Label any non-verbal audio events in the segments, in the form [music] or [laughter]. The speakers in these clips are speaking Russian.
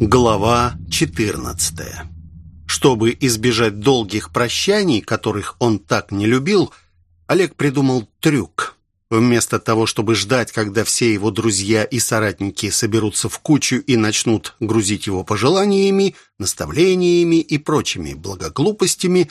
Глава 14 Чтобы избежать долгих прощаний, которых он так не любил, Олег придумал трюк. Вместо того, чтобы ждать, когда все его друзья и соратники соберутся в кучу и начнут грузить его пожеланиями, наставлениями и прочими благоглупостями,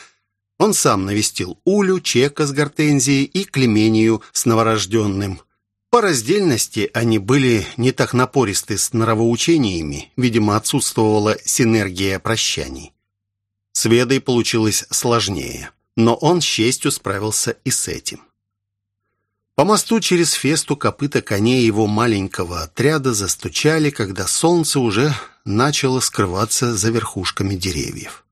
он сам навестил Улю, Чека с Гортензией и Клемению с новорожденным – по раздельности они были не так напористы с нравоучениями, видимо, отсутствовала синергия прощаний. С Ведой получилось сложнее, но он с честью справился и с этим. По мосту через фесту копыта коней его маленького отряда застучали, когда солнце уже начало скрываться за верхушками деревьев.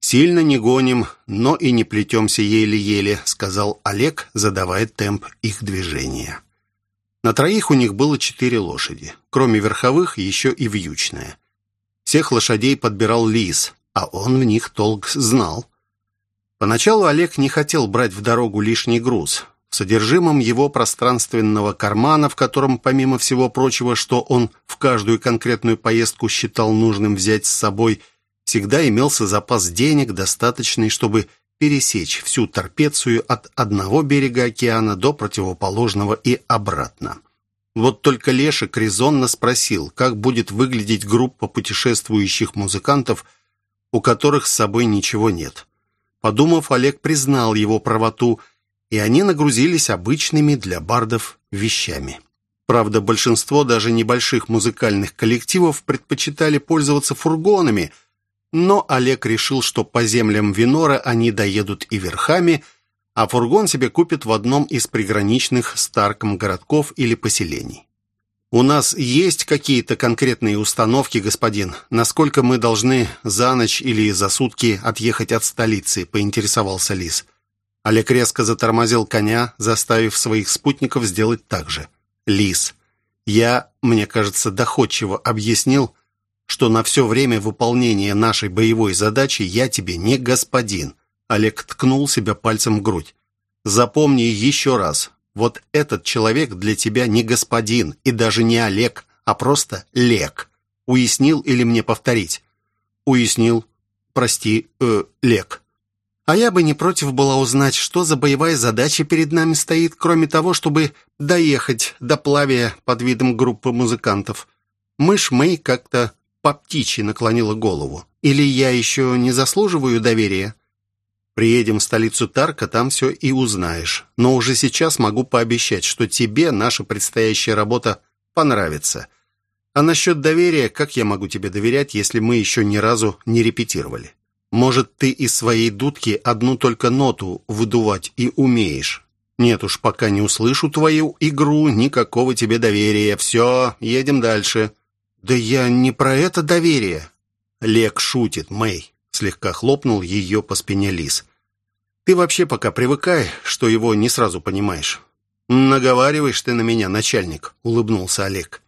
«Сильно не гоним, но и не плетемся еле-еле», сказал Олег, задавая темп их движения. На троих у них было четыре лошади. Кроме верховых, еще и вьючная. Всех лошадей подбирал лис, а он в них толк знал. Поначалу Олег не хотел брать в дорогу лишний груз. В содержимом его пространственного кармана, в котором, помимо всего прочего, что он в каждую конкретную поездку считал нужным взять с собой, всегда имелся запас денег, достаточный, чтобы пересечь всю Торпецию от одного берега океана до противоположного и обратно. Вот только Лешек резонно спросил, как будет выглядеть группа путешествующих музыкантов, у которых с собой ничего нет. Подумав, Олег признал его правоту, и они нагрузились обычными для бардов вещами. Правда, большинство даже небольших музыкальных коллективов предпочитали пользоваться фургонами – но Олег решил, что по землям Винора они доедут и верхами, а фургон себе купит в одном из приграничных Старком городков или поселений. «У нас есть какие-то конкретные установки, господин? Насколько мы должны за ночь или за сутки отъехать от столицы?» – поинтересовался Лис. Олег резко затормозил коня, заставив своих спутников сделать так же. «Лис, я, мне кажется, доходчиво объяснил, что на все время выполнения нашей боевой задачи я тебе не господин». Олег ткнул себя пальцем в грудь. «Запомни еще раз, вот этот человек для тебя не господин и даже не Олег, а просто Лек. Уяснил или мне повторить?» «Уяснил. Прости, э, Лек». А я бы не против была узнать, что за боевая задача перед нами стоит, кроме того, чтобы доехать до плавия под видом группы музыкантов. Мышь Мэй как-то по птичьи наклонила голову. «Или я еще не заслуживаю доверия?» «Приедем в столицу Тарка, там все и узнаешь. Но уже сейчас могу пообещать, что тебе наша предстоящая работа понравится. А насчет доверия, как я могу тебе доверять, если мы еще ни разу не репетировали? Может, ты из своей дудки одну только ноту выдувать и умеешь?» «Нет уж, пока не услышу твою игру, никакого тебе доверия. Все, едем дальше». «Да я не про это доверие». Лек шутит, Мэй. Слегка хлопнул ее по спине Лис. «Ты вообще пока привыкай, что его не сразу понимаешь». «Наговариваешь ты на меня, начальник», — улыбнулся Олег.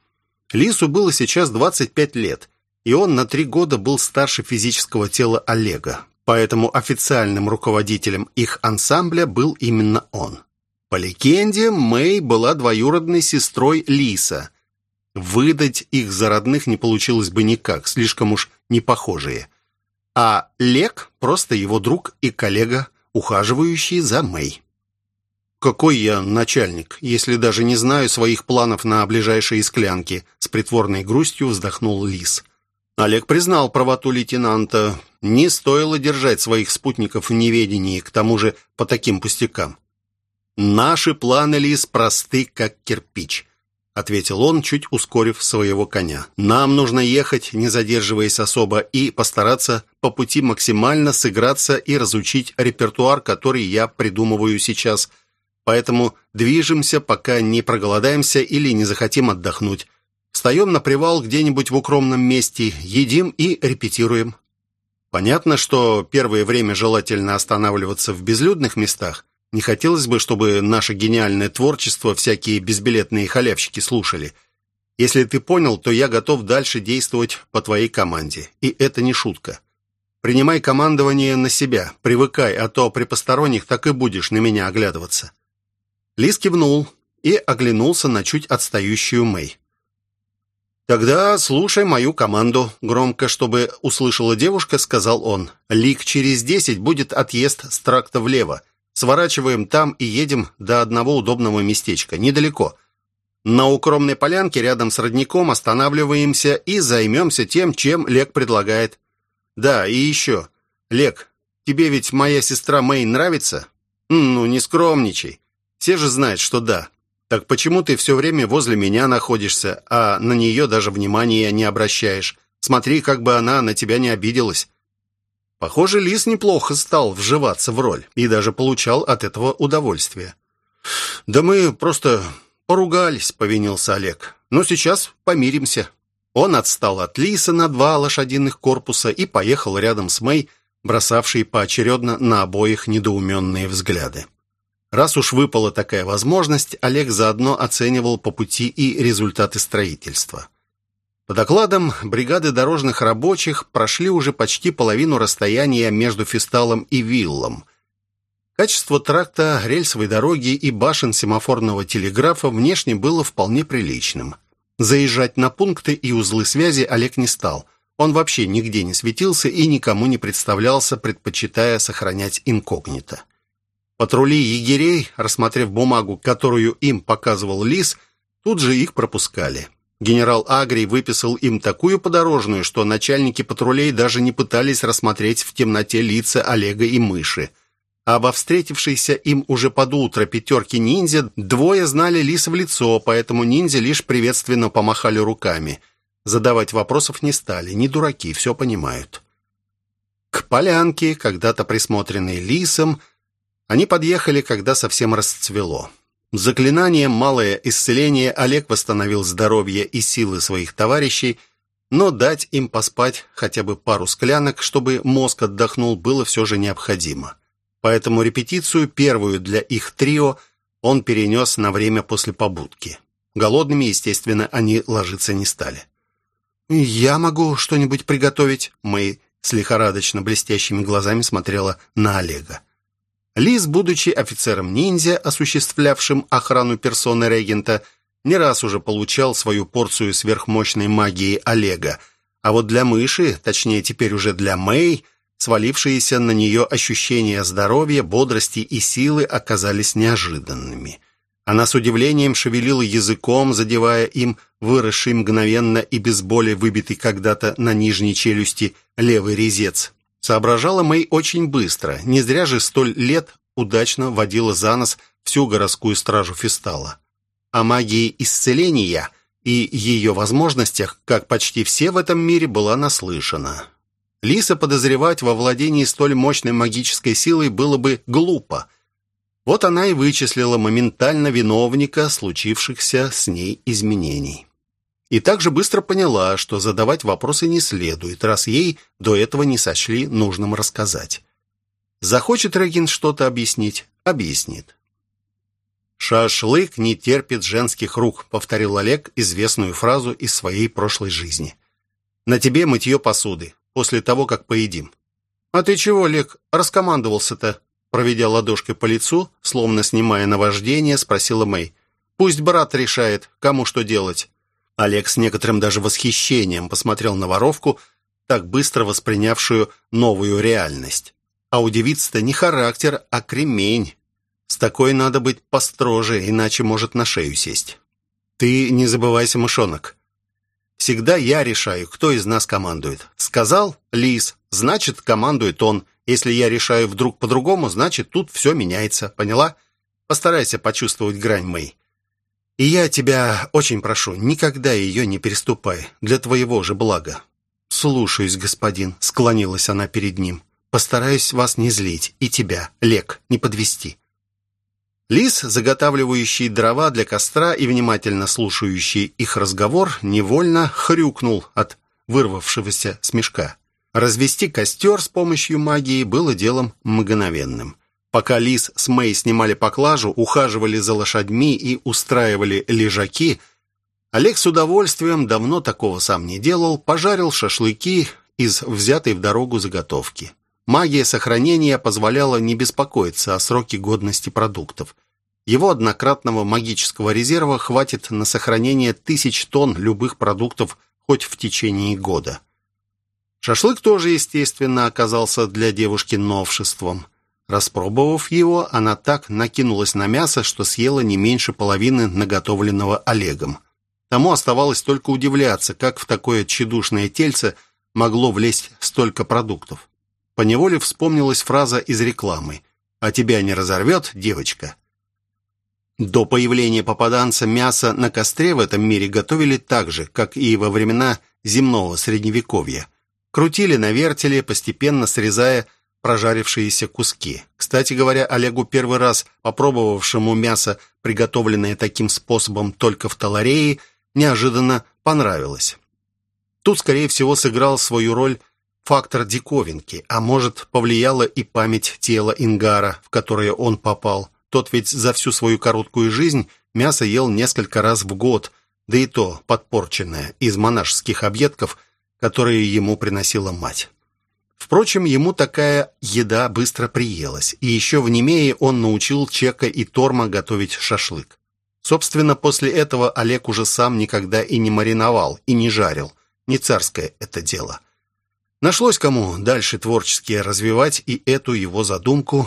Лису было сейчас 25 лет, и он на три года был старше физического тела Олега, поэтому официальным руководителем их ансамбля был именно он. По легенде, Мэй была двоюродной сестрой Лиса — Выдать их за родных не получилось бы никак, слишком уж не похожие. А Лек просто его друг и коллега, ухаживающий за Мэй. «Какой я начальник, если даже не знаю своих планов на ближайшие склянки?» С притворной грустью вздохнул Лис. Олег признал правоту лейтенанта. Не стоило держать своих спутников в неведении, к тому же по таким пустякам. «Наши планы, Лис, просты, как кирпич ответил он, чуть ускорив своего коня. «Нам нужно ехать, не задерживаясь особо, и постараться по пути максимально сыграться и разучить репертуар, который я придумываю сейчас. Поэтому движемся, пока не проголодаемся или не захотим отдохнуть. Встаем на привал где-нибудь в укромном месте, едим и репетируем. Понятно, что первое время желательно останавливаться в безлюдных местах, не хотелось бы, чтобы наше гениальное творчество всякие безбилетные халявщики слушали. Если ты понял, то я готов дальше действовать по твоей команде. И это не шутка. Принимай командование на себя, привыкай, а то при посторонних так и будешь на меня оглядываться». Лис кивнул и оглянулся на чуть отстающую Мэй. «Тогда слушай мою команду», — громко, чтобы услышала девушка, сказал он. «Лик через десять будет отъезд с тракта влево. Сворачиваем там и едем до одного удобного местечка, недалеко. На укромной полянке рядом с родником останавливаемся и займемся тем, чем Лек предлагает. Да, и еще. Лек, тебе ведь моя сестра Мэй нравится? Ну, не скромничай. Все же знают, что да. Так почему ты все время возле меня находишься, а на нее даже внимания не обращаешь? Смотри, как бы она на тебя не обиделась. Похоже, Лис неплохо стал вживаться в роль и даже получал от этого удовольствие. «Да мы просто поругались», — повинился Олег. «Но сейчас помиримся». Он отстал от Лиса на два лошадиных корпуса и поехал рядом с Мэй, бросавшей поочередно на обоих недоуменные взгляды. Раз уж выпала такая возможность, Олег заодно оценивал по пути и результаты строительства. По докладам бригады дорожных рабочих прошли уже почти половину расстояния между Фисталом и Виллом. Качество тракта, рельсовой дороги и башен семафорного телеграфа внешне было вполне приличным. Заезжать на пункты и узлы связи Олег не стал. Он вообще нигде не светился и никому не представлялся, предпочитая сохранять инкогнито. Патрули егерей, рассмотрев бумагу, которую им показывал Лис, тут же их пропускали. Генерал Агрий выписал им такую подорожную, что начальники патрулей даже не пытались рассмотреть в темноте лица Олега и Мыши. А во встретившейся им уже под утро пятерке ниндзя двое знали Лиса в лицо, поэтому ниндзя лишь приветственно помахали руками. Задавать вопросов не стали, не дураки, все понимают. К полянке, когда-то присмотренной Лисом, они подъехали, когда совсем расцвело. Заклинанием «Малое исцеление» Олег восстановил здоровье и силы своих товарищей, но дать им поспать хотя бы пару склянок, чтобы мозг отдохнул, было все же необходимо. Поэтому репетицию, первую для их трио, он перенес на время после побудки. Голодными, естественно, они ложиться не стали. «Я могу что-нибудь приготовить?» Мэй с лихорадочно блестящими глазами смотрела на Олега. Лис, будучи офицером-ниндзя, осуществлявшим охрану персоны регента, не раз уже получал свою порцию сверхмощной магии Олега, а вот для мыши, точнее теперь уже для Мэй, свалившиеся на нее ощущения здоровья, бодрости и силы оказались неожиданными. Она с удивлением шевелила языком, задевая им выросший мгновенно и без боли выбитый когда-то на нижней челюсти левый резец. Соображала Мэй очень быстро. Не зря же столь лет удачно водила за нос всю городскую стражу Фистала. О магии исцеления и ее возможностях, как почти все в этом мире, была наслышана. Лиса подозревать во владении столь мощной магической силой было бы глупо. Вот она и вычислила моментально виновника случившихся с ней изменений. И также быстро поняла, что задавать вопросы не следует, раз ей до этого не сочли нужным рассказать. Захочет Регин что-то объяснить – объяснит. «Шашлык не терпит женских рук», – повторил Олег известную фразу из своей прошлой жизни. «На тебе мытье посуды, после того, как поедим». «А ты чего, Олег, раскомандовался-то?» Проведя ладошкой по лицу, словно снимая наваждение, спросила Мэй. «Пусть брат решает, кому что делать». Олег с некоторым даже восхищением посмотрел на воровку, так быстро воспринявшую новую реальность. А у девицы-то не характер, а кремень. С такой надо быть построже, иначе может на шею сесть. Ты не забывайся, мышонок. Всегда я решаю, кто из нас командует. Сказал Лис, значит, командует он. Если я решаю вдруг по-другому, значит, тут все меняется. Поняла? Постарайся почувствовать грань Мэй. И я тебя очень прошу, никогда ее не переступай, для твоего же блага». «Слушаюсь, господин», — склонилась она перед ним. «Постараюсь вас не злить, и тебя, Лек, не подвести». Лис, заготавливающий дрова для костра и внимательно слушающий их разговор, невольно хрюкнул от вырвавшегося смешка. Развести костер с помощью магии было делом мгновенным. Пока Лис с Мэй снимали поклажу, ухаживали за лошадьми и устраивали лежаки, Олег с удовольствием, давно такого сам не делал, пожарил шашлыки из взятой в дорогу заготовки. Магия сохранения позволяла не беспокоиться о сроке годности продуктов. Его однократного магического резерва хватит на сохранение тысяч тонн любых продуктов хоть в течение года. Шашлык тоже, естественно, оказался для девушки новшеством. Распробовав его, она так накинулась на мясо, что съела не меньше половины наготовленного Олегом. Тому оставалось только удивляться, как в такое тщедушное тельце могло влезть столько продуктов. Поневоле вспомнилась фраза из рекламы «А тебя не разорвет, девочка?» До появления попаданца мясо на костре в этом мире готовили так же, как и во времена земного средневековья. Крутили на вертеле, постепенно срезая прожарившиеся куски. Кстати говоря, Олегу первый раз, попробовавшему мясо, приготовленное таким способом только в Таларее, неожиданно понравилось. Тут, скорее всего, сыграл свою роль фактор диковинки, а может, повлияла и память тела Ингара, в которое он попал. Тот ведь за всю свою короткую жизнь мясо ел несколько раз в год, да и то подпорченное, из монашеских объедков, которые ему приносила мать. Впрочем, ему такая еда быстро приелась, и еще в Немее он научил Чека и Торма готовить шашлык. Собственно, после этого Олег уже сам никогда и не мариновал, и не жарил. Не царское это дело. Нашлось кому дальше творчески развивать и эту его задумку,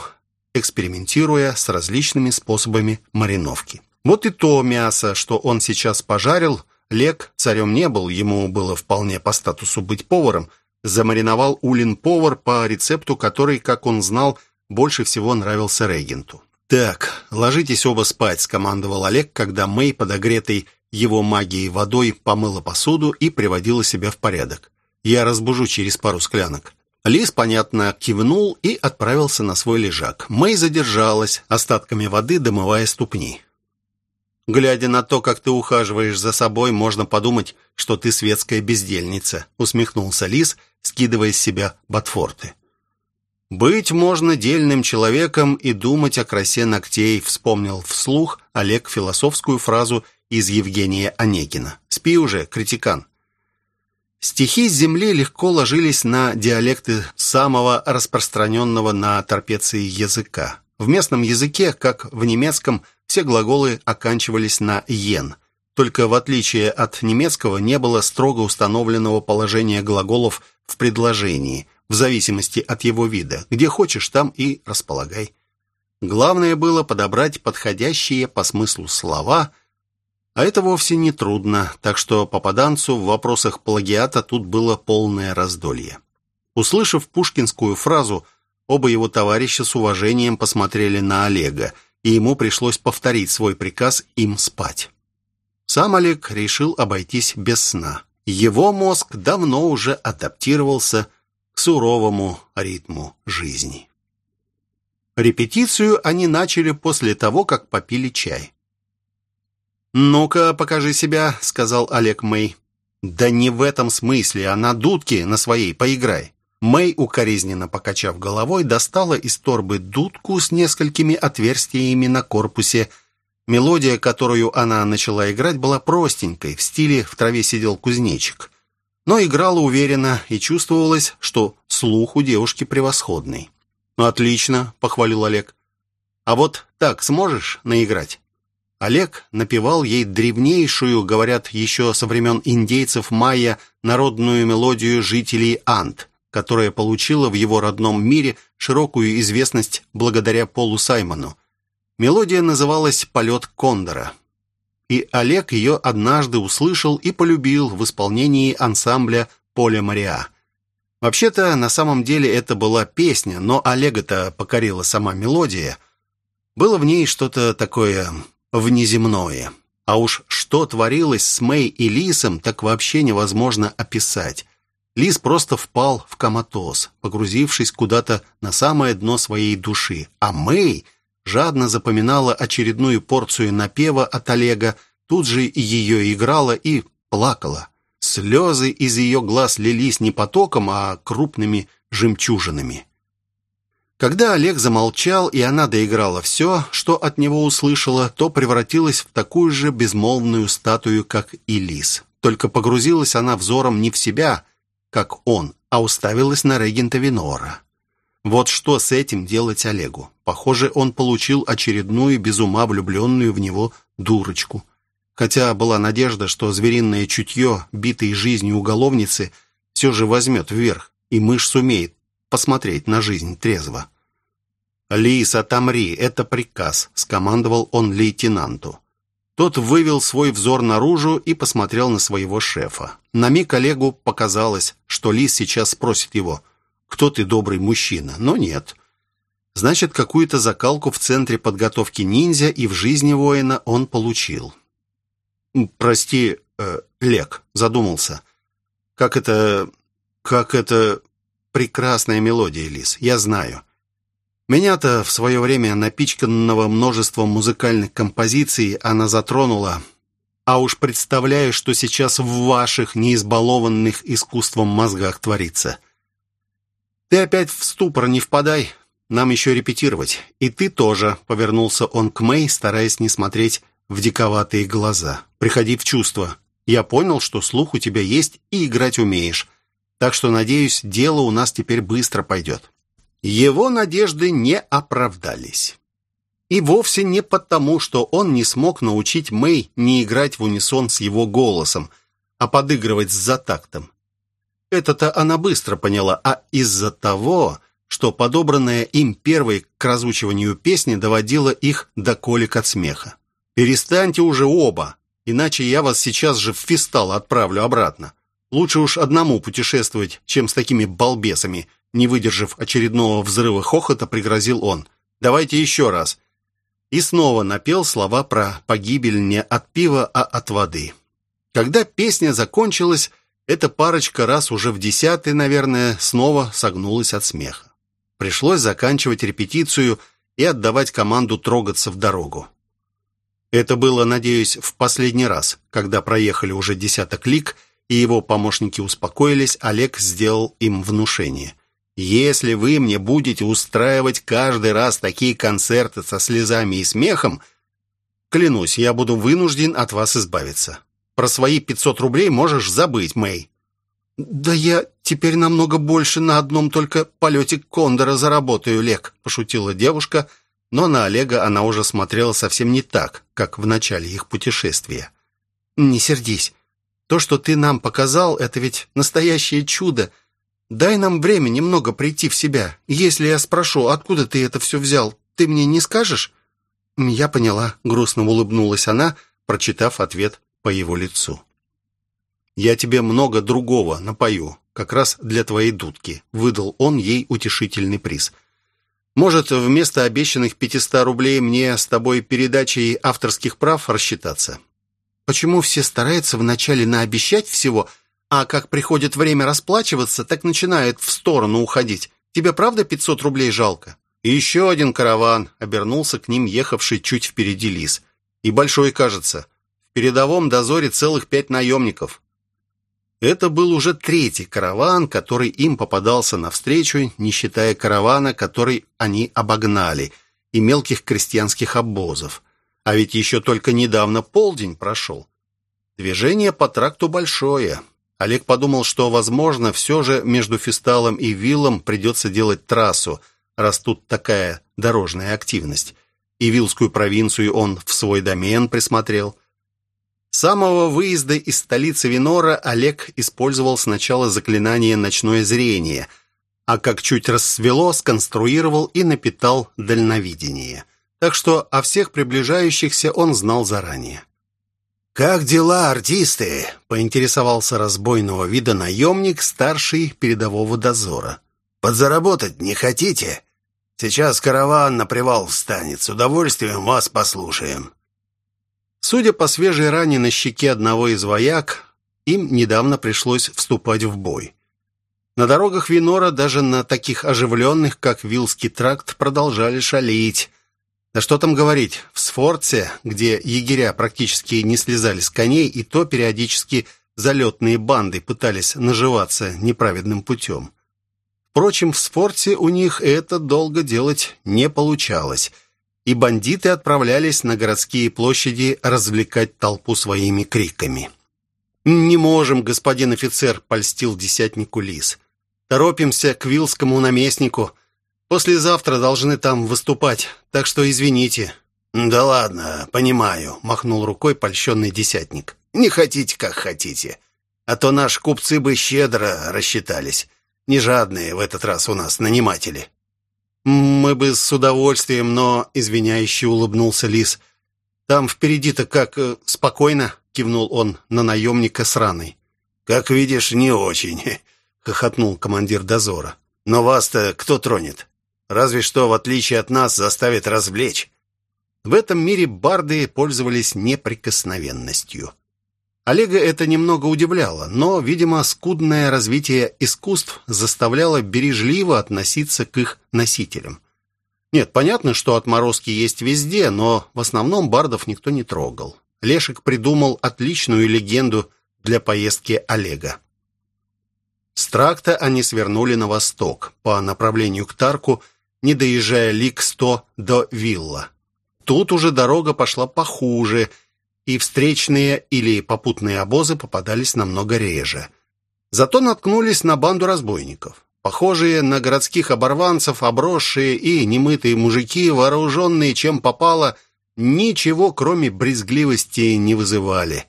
экспериментируя с различными способами мариновки. Вот и то мясо, что он сейчас пожарил, Лек царем не был, ему было вполне по статусу быть поваром – замариновал Улин-повар по рецепту, который, как он знал, больше всего нравился регенту. «Так, ложитесь оба спать», — скомандовал Олег, когда Мэй, подогретой его магией водой, помыла посуду и приводила себя в порядок. «Я разбужу через пару склянок». Лис, понятно, кивнул и отправился на свой лежак. Мэй задержалась, остатками воды домывая ступни. «Глядя на то, как ты ухаживаешь за собой, можно подумать, что ты светская бездельница», усмехнулся Лис, скидывая с себя ботфорты. «Быть можно дельным человеком и думать о красе ногтей», вспомнил вслух Олег философскую фразу из Евгения Онегина. «Спи уже, критикан». Стихи с земли легко ложились на диалекты самого распространенного на торпеции языка. В местном языке, как в немецком, все глаголы оканчивались на «ен». Только в отличие от немецкого не было строго установленного положения глаголов в предложении, в зависимости от его вида. Где хочешь, там и располагай. Главное было подобрать подходящие по смыслу слова, а это вовсе не трудно, так что попаданцу в вопросах плагиата тут было полное раздолье. Услышав пушкинскую фразу, оба его товарища с уважением посмотрели на Олега, и ему пришлось повторить свой приказ им спать. Сам Олег решил обойтись без сна. Его мозг давно уже адаптировался к суровому ритму жизни. Репетицию они начали после того, как попили чай. «Ну-ка, покажи себя», — сказал Олег Мэй. «Да не в этом смысле, а на дудке на своей поиграй». Мэй, укоризненно покачав головой, достала из торбы дудку с несколькими отверстиями на корпусе. Мелодия, которую она начала играть, была простенькой, в стиле «В траве сидел кузнечик». Но играла уверенно, и чувствовалось, что слух у девушки превосходный. «Ну, отлично», — похвалил Олег. «А вот так сможешь наиграть?» Олег напевал ей древнейшую, говорят, еще со времен индейцев майя, народную мелодию жителей Анд — которая получила в его родном мире широкую известность благодаря Полу Саймону. Мелодия называлась «Полет Кондора». И Олег ее однажды услышал и полюбил в исполнении ансамбля «Поля Мариа». Вообще-то, на самом деле это была песня, но Олега-то покорила сама мелодия. Было в ней что-то такое внеземное. А уж что творилось с Мэй и Лисом, так вообще невозможно описать. Лис просто впал в коматоз, погрузившись куда-то на самое дно своей души, а Мэй жадно запоминала очередную порцию напева от Олега, тут же ее играла и плакала. Слезы из ее глаз лились не потоком, а крупными жемчужинами. Когда Олег замолчал, и она доиграла все, что от него услышала, то превратилась в такую же безмолвную статую, как и лис. Только погрузилась она взором не в себя, как он, а уставилась на регента Винора. Вот что с этим делать Олегу? Похоже, он получил очередную без ума влюбленную в него дурочку. Хотя была надежда, что звериное чутье, битой жизнью уголовницы, все же возьмет вверх, и мышь сумеет посмотреть на жизнь трезво. «Лис, отомри, это приказ», — скомандовал он лейтенанту. Тот вывел свой взор наружу и посмотрел на своего шефа. На миг Олегу показалось, что Лис сейчас спросит его, «Кто ты, добрый мужчина?» Но нет. Значит, какую-то закалку в центре подготовки ниндзя и в жизни воина он получил. «Прости, э, Лек», — задумался. «Как это... как это... прекрасная мелодия, Лис, я знаю». Меня-то в свое время, напичканного множеством музыкальных композиций, она затронула. А уж представляю, что сейчас в ваших неизбалованных искусством мозгах творится. Ты опять в ступор не впадай, нам еще репетировать. И ты тоже, — повернулся он к Мэй, стараясь не смотреть в диковатые глаза. Приходи в чувство. Я понял, что слух у тебя есть и играть умеешь. Так что, надеюсь, дело у нас теперь быстро пойдет. Его надежды не оправдались. И вовсе не потому, что он не смог научить Мэй не играть в унисон с его голосом, а подыгрывать с затактом. Это-то она быстро поняла, а из-за того, что подобранная им первой к разучиванию песни доводила их до колик от смеха. «Перестаньте уже оба, иначе я вас сейчас же в фистал отправлю обратно. Лучше уж одному путешествовать, чем с такими балбесами», не выдержав очередного взрыва хохота, пригрозил он. «Давайте еще раз». И снова напел слова про погибель не от пива, а от воды. Когда песня закончилась, эта парочка раз уже в десятый, наверное, снова согнулась от смеха. Пришлось заканчивать репетицию и отдавать команду трогаться в дорогу. Это было, надеюсь, в последний раз, когда проехали уже десяток лик, и его помощники успокоились, Олег сделал им внушение – если вы мне будете устраивать каждый раз такие концерты со слезами и смехом, клянусь, я буду вынужден от вас избавиться. Про свои 500 рублей можешь забыть, Мэй. Да я теперь намного больше на одном только полете кондора заработаю, Лек, пошутила девушка, но на Олега она уже смотрела совсем не так, как в начале их путешествия. Не сердись. То, что ты нам показал, это ведь настоящее чудо. Дай нам время немного прийти в себя. Если я спрошу, откуда ты это все взял, ты мне не скажешь?» «Я поняла», — грустно улыбнулась она, прочитав ответ по его лицу. «Я тебе много другого напою, как раз для твоей дудки», — выдал он ей утешительный приз. «Может, вместо обещанных 500 рублей мне с тобой передачей авторских прав рассчитаться?» «Почему все стараются вначале наобещать всего, — а как приходит время расплачиваться, так начинает в сторону уходить. Тебе правда 500 рублей жалко?» И еще один караван обернулся к ним ехавший чуть впереди лис. И большой, кажется. В передовом дозоре целых пять наемников. Это был уже третий караван, который им попадался навстречу, не считая каравана, который они обогнали, и мелких крестьянских обозов. А ведь еще только недавно полдень прошел. Движение по тракту большое. Олег подумал, что, возможно, все же между Фисталом и Виллом придется делать трассу, раз тут такая дорожная активность. И Вилскую провинцию он в свой домен присмотрел. С самого выезда из столицы Винора Олег использовал сначала заклинание «Ночное зрение», а как чуть рассвело, сконструировал и напитал дальновидение. Так что о всех приближающихся он знал заранее. «Как дела, артисты?» — поинтересовался разбойного вида наемник, старший передового дозора. «Подзаработать не хотите? Сейчас караван на привал встанет. С удовольствием вас послушаем». Судя по свежей ране на щеке одного из вояк, им недавно пришлось вступать в бой. На дорогах Винора, даже на таких оживленных, как Вилский тракт, продолжали шалить. Да что там говорить, в Сфорце, где егеря практически не слезали с коней, и то периодически залетные банды пытались наживаться неправедным путем. Впрочем, в Сфорте у них это долго делать не получалось, и бандиты отправлялись на городские площади развлекать толпу своими криками. «Не можем, господин офицер», — польстил десятнику Лис. «Торопимся к вилскому наместнику. Послезавтра должны там выступать, так что извините». «Да ладно, понимаю», — махнул рукой польщенный десятник. «Не хотите, как хотите. А то наши купцы бы щедро рассчитались. Не жадные в этот раз у нас наниматели». «Мы бы с удовольствием, но...» — извиняюще улыбнулся Лис. «Там впереди-то как э, спокойно», — кивнул он на наемника с раной. «Как видишь, не очень», [laughs] — хохотнул командир дозора. «Но вас-то кто тронет? Разве что, в отличие от нас, заставит развлечь». В этом мире барды пользовались неприкосновенностью. Олега это немного удивляло, но, видимо, скудное развитие искусств заставляло бережливо относиться к их носителям. Нет, понятно, что отморозки есть везде, но в основном бардов никто не трогал. Лешек придумал отличную легенду для поездки Олега. С тракта они свернули на восток, по направлению к Тарку, не доезжая Лик-100 до Вилла. Тут уже дорога пошла похуже – и встречные или попутные обозы попадались намного реже. Зато наткнулись на банду разбойников. Похожие на городских оборванцев, обросшие и немытые мужики, вооруженные чем попало, ничего, кроме брезгливости, не вызывали.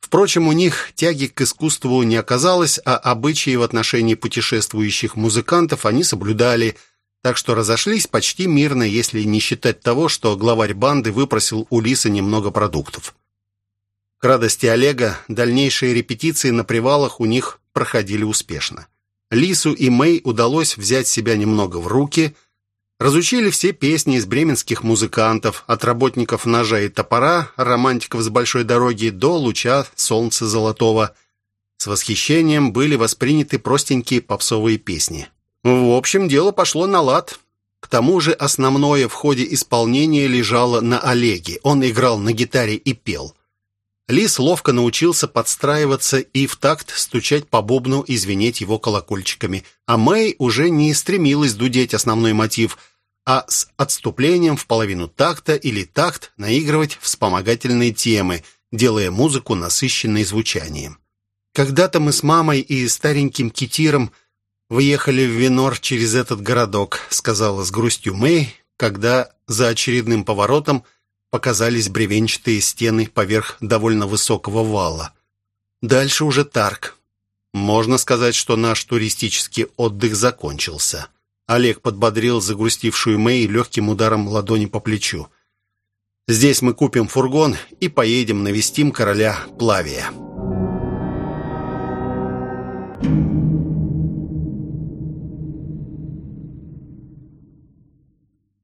Впрочем, у них тяги к искусству не оказалось, а обычаи в отношении путешествующих музыкантов они соблюдали, так что разошлись почти мирно, если не считать того, что главарь банды выпросил у Лиса немного продуктов. К радости Олега, дальнейшие репетиции на привалах у них проходили успешно. Лису и Мэй удалось взять себя немного в руки, разучили все песни из бременских музыкантов, от работников ножа и топора, романтиков с большой дороги до луча солнца золотого. С восхищением были восприняты простенькие попсовые песни. В общем, дело пошло на лад. К тому же основное в ходе исполнения лежало на Олеге. Он играл на гитаре и пел. Лис ловко научился подстраиваться и в такт стучать по бубну и звенеть его колокольчиками, а Мэй уже не стремилась дудеть основной мотив, а с отступлением в половину такта или такт наигрывать вспомогательные темы, делая музыку насыщенной звучанием. Когда-то мы с мамой и стареньким китиром выехали в Винор через этот городок, сказала с грустью Мэй, когда за очередным поворотом – показались бревенчатые стены поверх довольно высокого вала. Дальше уже Тарк. Можно сказать, что наш туристический отдых закончился. Олег подбодрил загрустившую Мэй легким ударом ладони по плечу. «Здесь мы купим фургон и поедем навестим короля Плавия».